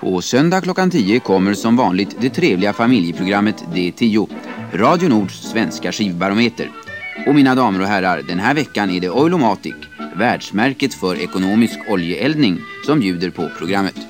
På söndag klockan 10 kommer som vanligt det trevliga familjeprogrammet D10, Radio Nords svenska skivbarometer. Och mina damer och herrar, den här veckan är det Oilomatic, världsmärket för ekonomisk oljeeldning, som bjuder på programmet.